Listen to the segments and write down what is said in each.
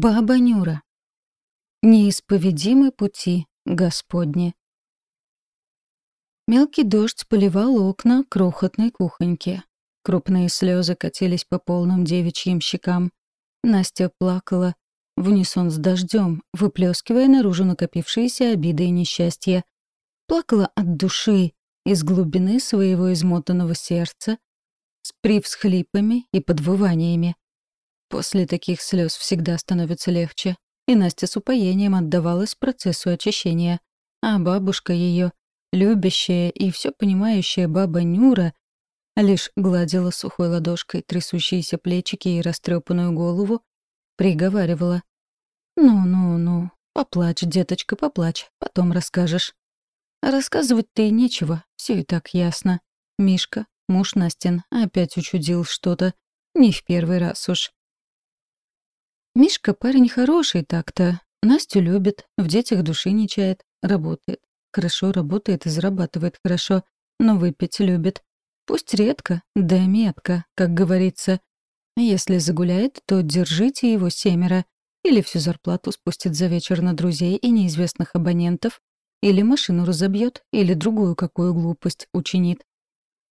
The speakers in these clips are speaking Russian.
Баба Нюра. Неисповедимы пути Господни. Мелкий дождь поливал окна крохотной кухоньки. Крупные слезы катились по полным девичьим щекам. Настя плакала в унисон с дождем, выплескивая наружу накопившиеся обиды и несчастья. Плакала от души, из глубины своего измотанного сердца, с привсхлипами и подвываниями. После таких слез всегда становится легче, и Настя с упоением отдавалась процессу очищения. А бабушка ее, любящая и все понимающая баба Нюра, лишь гладила сухой ладошкой трясущиеся плечики и растрепанную голову, приговаривала. «Ну-ну-ну, поплачь, деточка, поплачь, потом расскажешь». Рассказывать-то и нечего, все и так ясно. Мишка, муж Настин, опять учудил что-то. Не в первый раз уж. Мишка парень хороший так-то. Настю любит, в детях души не чает, работает. Хорошо работает и зарабатывает хорошо, но выпить любит. Пусть редко, да метко, как говорится. Если загуляет, то держите его семеро. Или всю зарплату спустит за вечер на друзей и неизвестных абонентов, или машину разобьет, или другую какую глупость учинит.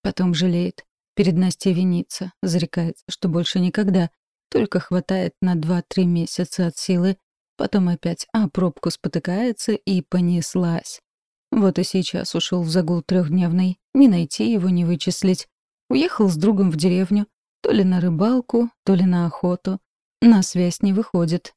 Потом жалеет. Перед Настей винится, зарекается, что больше никогда, только хватает на 2-3 месяца от силы, потом опять а пробку спотыкается и понеслась. Вот и сейчас ушел в загул трехдневный, не найти его, не вычислить. Уехал с другом в деревню, то ли на рыбалку, то ли на охоту. На связь не выходит.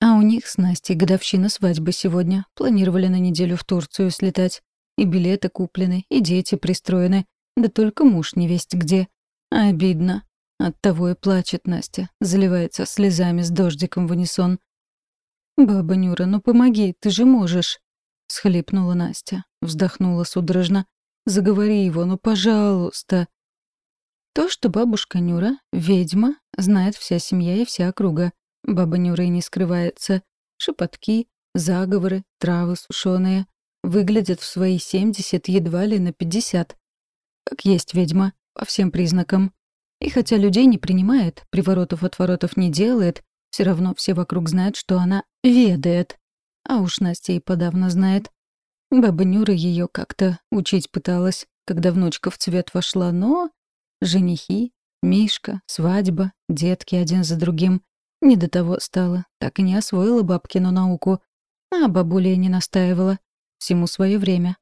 А у них с Настей годовщина свадьбы сегодня. Планировали на неделю в Турцию слетать. И билеты куплены, и дети пристроены. Да только муж не весть где. Обидно. Оттого и плачет Настя, заливается слезами с дождиком в унисон. «Баба Нюра, ну помоги, ты же можешь!» — схлипнула Настя, вздохнула судорожно. «Заговори его, ну пожалуйста!» То, что бабушка Нюра — ведьма, знает вся семья и вся округа. Баба Нюра и не скрывается. Шепотки, заговоры, травы сушеные. Выглядят в свои семьдесят едва ли на пятьдесят. Как есть ведьма, по всем признакам. И хотя людей не принимает, приворотов-отворотов не делает, все равно все вокруг знают, что она ведает. А уж Настя и подавно знает. Баба Нюра ее как-то учить пыталась, когда внучка в цвет вошла, но... Женихи, Мишка, свадьба, детки один за другим. Не до того стало, так и не освоила бабкину науку. А бабуля не настаивала. Всему свое время.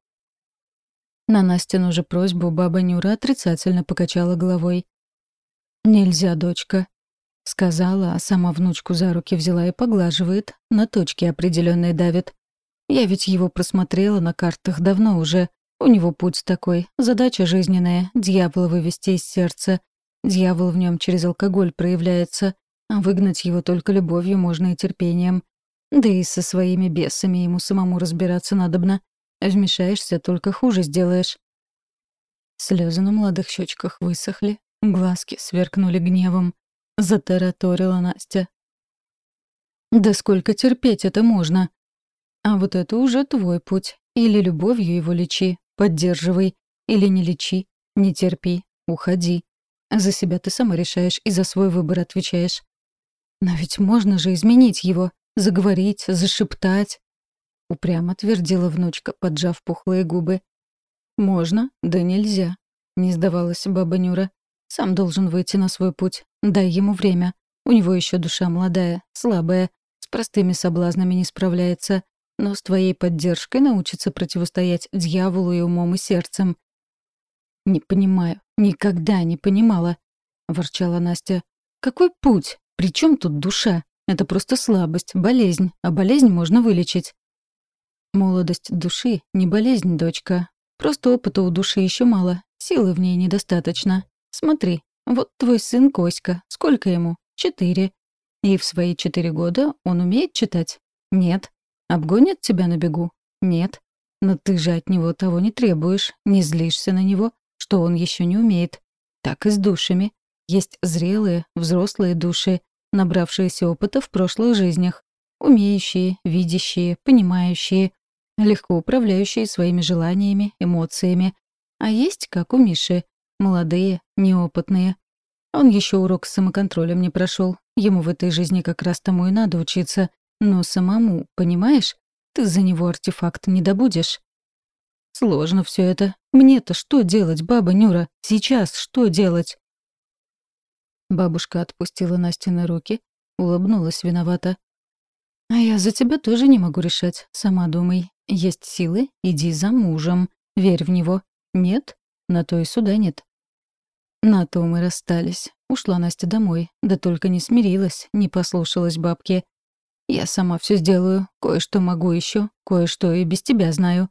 На Настину же просьбу баба Нюра отрицательно покачала головой. «Нельзя, дочка», — сказала, а сама внучку за руки взяла и поглаживает, на точки определенные давит. «Я ведь его просмотрела на картах давно уже. У него путь такой, задача жизненная — дьявола вывести из сердца. Дьявол в нем через алкоголь проявляется, а выгнать его только любовью можно и терпением. Да и со своими бесами ему самому разбираться надобно. Вмешаешься, только хуже сделаешь». Слезы на молодых щечках высохли, Глазки сверкнули гневом. Затараторила Настя. «Да сколько терпеть это можно? А вот это уже твой путь. Или любовью его лечи, поддерживай. Или не лечи, не терпи, уходи. За себя ты сама решаешь и за свой выбор отвечаешь. Но ведь можно же изменить его, заговорить, зашептать. Упрямо твердила внучка, поджав пухлые губы. «Можно, да нельзя», — не сдавалась баба Нюра. Сам должен выйти на свой путь. Дай ему время. У него еще душа молодая, слабая, с простыми соблазнами не справляется, но с твоей поддержкой научится противостоять дьяволу и умом и сердцем. «Не понимаю, никогда не понимала», — ворчала Настя. «Какой путь? При чем тут душа? Это просто слабость, болезнь, а болезнь можно вылечить». «Молодость души — не болезнь, дочка. Просто опыта у души еще мало, силы в ней недостаточно. Смотри, вот твой сын Коська. Сколько ему? Четыре. И в свои четыре года он умеет читать? Нет. Обгонит тебя на бегу? Нет. Но ты же от него того не требуешь, не злишься на него, что он еще не умеет. Так и с душами. Есть зрелые, взрослые души, набравшиеся опыта в прошлых жизнях, умеющие, видящие, понимающие, легко управляющие своими желаниями, эмоциями. А есть, как у Миши, Молодые, неопытные. Он еще урок с самоконтролем не прошел, Ему в этой жизни как раз тому и надо учиться. Но самому, понимаешь? Ты за него артефакт не добудешь. Сложно все это. Мне-то что делать, баба Нюра? Сейчас что делать? Бабушка отпустила Настины руки, улыбнулась виновата. «А я за тебя тоже не могу решать. Сама думай. Есть силы — иди за мужем. Верь в него. Нет? На то и суда нет». На то мы расстались. Ушла Настя домой, да только не смирилась, не послушалась бабки. «Я сама все сделаю. Кое-что могу еще, кое-что и без тебя знаю».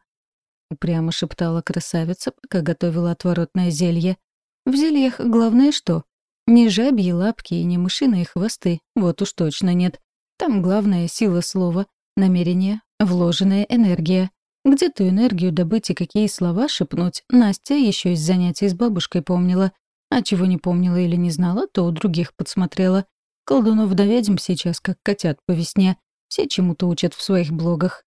Упрямо шептала красавица, пока готовила отворотное зелье. В зельях главное что? Не жабьи лапки и не мышиные хвосты, вот уж точно нет. Там главная сила слова, намерение, вложенная энергия. Где ту энергию добыть и какие слова шепнуть, Настя еще из занятий с бабушкой помнила. А чего не помнила или не знала, то у других подсмотрела. Колдунов да ведьм сейчас как котят по весне. Все чему-то учат в своих блогах.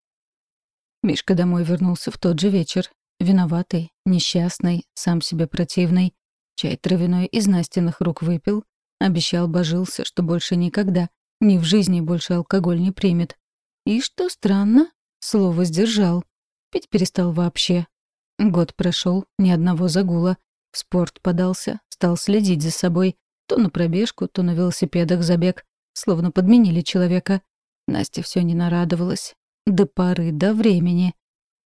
Мишка домой вернулся в тот же вечер. Виноватый, несчастный, сам себе противный. Чай травяной из Настиных рук выпил. Обещал, божился, что больше никогда, ни в жизни больше алкоголь не примет. И что странно, слово сдержал. Пить перестал вообще. Год прошел, ни одного загула. В спорт подался, стал следить за собой. То на пробежку, то на велосипедах забег. Словно подменили человека. Настя все не нарадовалась. До поры, до времени.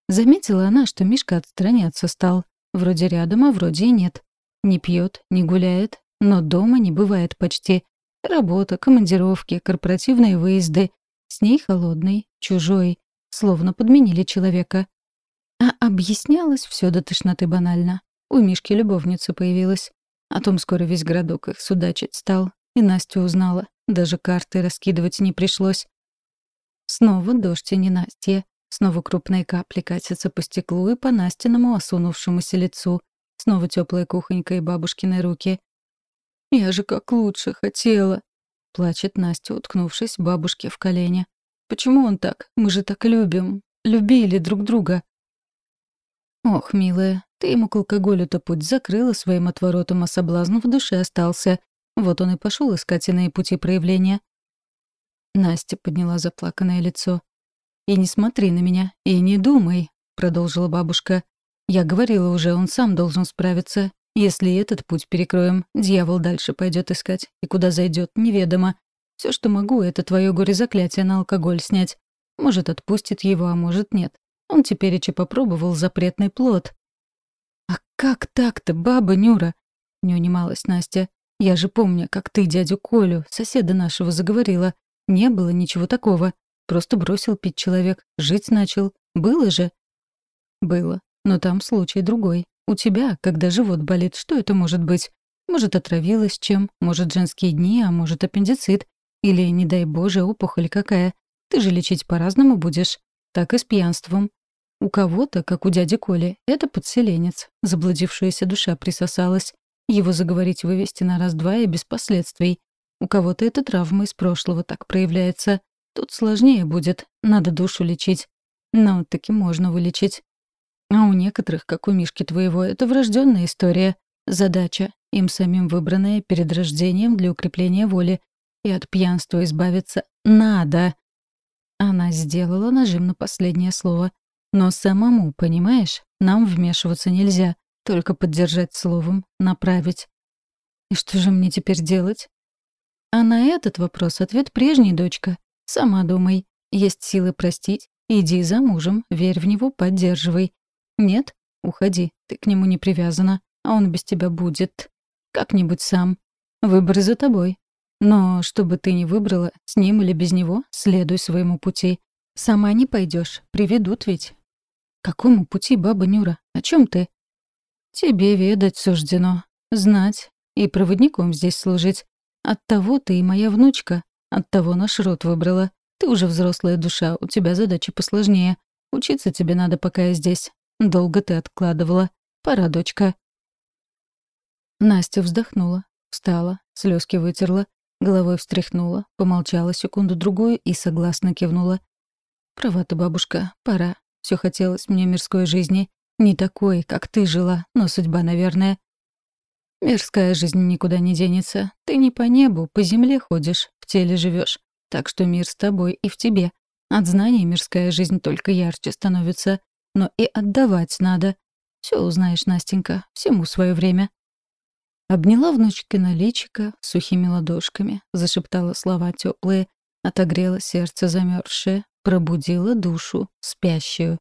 Заметила она, что Мишка отстраняться стал. Вроде рядом, а вроде и нет. Не пьет, не гуляет, но дома не бывает почти. Работа, командировки, корпоративные выезды. С ней холодный, чужой, словно подменили человека. А объяснялось все до тошноты банально. У Мишки любовница появилась. О том скоро весь городок их судачить стал. И Настя узнала. Даже карты раскидывать не пришлось. Снова дождь и ненастье. Снова крупные капли катятся по стеклу и по Настиному осунувшемуся лицу. Снова теплая кухонька и бабушкины руки. «Я же как лучше хотела!» — плачет Настя, уткнувшись бабушке в колени. «Почему он так? Мы же так любим. Любили друг друга». «Ох, милая, ты ему к алкоголю-то путь закрыла своим отворотом, а соблазн в душе остался. Вот он и пошел искать иные пути проявления». Настя подняла заплаканное лицо. «И не смотри на меня, и не думай», — продолжила бабушка. Я говорила уже, он сам должен справиться. Если этот путь перекроем, дьявол дальше пойдет искать, и куда зайдет, неведомо. Все, что могу, это твое горе-заклятие на алкоголь снять. Может, отпустит его, а может, нет. Он теперь и попробовал запретный плод. «А как так-то, баба Нюра?» — не унималась Настя. «Я же помню, как ты дядю Колю, соседа нашего, заговорила. Не было ничего такого. Просто бросил пить человек, жить начал. Было же?» «Было. Но там случай другой. У тебя, когда живот болит, что это может быть? Может, отравилась чем, может, женские дни, а может, аппендицит. Или, не дай боже, опухоль какая. Ты же лечить по-разному будешь. Так и с пьянством. У кого-то, как у дяди Коли, это подселенец. Заблудившаяся душа присосалась. Его заговорить вывести на раз-два и без последствий. У кого-то это травма из прошлого так проявляется. Тут сложнее будет, надо душу лечить. Но таки можно вылечить. А у некоторых, как у Мишки твоего, это врожденная история. Задача, им самим выбранная перед рождением для укрепления воли. И от пьянства избавиться надо. Она сделала нажим на последнее слово. Но самому, понимаешь, нам вмешиваться нельзя. Только поддержать словом, направить. И что же мне теперь делать? А на этот вопрос ответ прежний, дочка. Сама думай. Есть силы простить. Иди за мужем, верь в него, поддерживай. Нет? Уходи, ты к нему не привязана, а он без тебя будет. Как-нибудь сам. Выбор за тобой. Но чтобы ты не выбрала, с ним или без него, следуй своему пути. Сама не пойдешь, приведут ведь. Какому пути, баба Нюра? О чем ты? Тебе ведать суждено, знать и проводником здесь служить. Оттого ты и моя внучка, оттого наш род выбрала. Ты уже взрослая душа, у тебя задачи посложнее. Учиться тебе надо, пока я здесь. Долго ты откладывала. Пора, дочка». Настя вздохнула, встала, слезки вытерла, головой встряхнула, помолчала секунду-другую и согласно кивнула. «Права ты, бабушка, пора. Все хотелось мне мирской жизни. Не такой, как ты жила, но судьба, наверное. Мирская жизнь никуда не денется. Ты не по небу, по земле ходишь. В теле живешь, так что мир с тобой и в тебе. От знаний мирская жизнь только ярче становится, но и отдавать надо. Все узнаешь, Настенька, всему свое время. Обняла внучкина личико сухими ладошками, зашептала слова теплые, отогрела сердце замерзшее, пробудила душу спящую.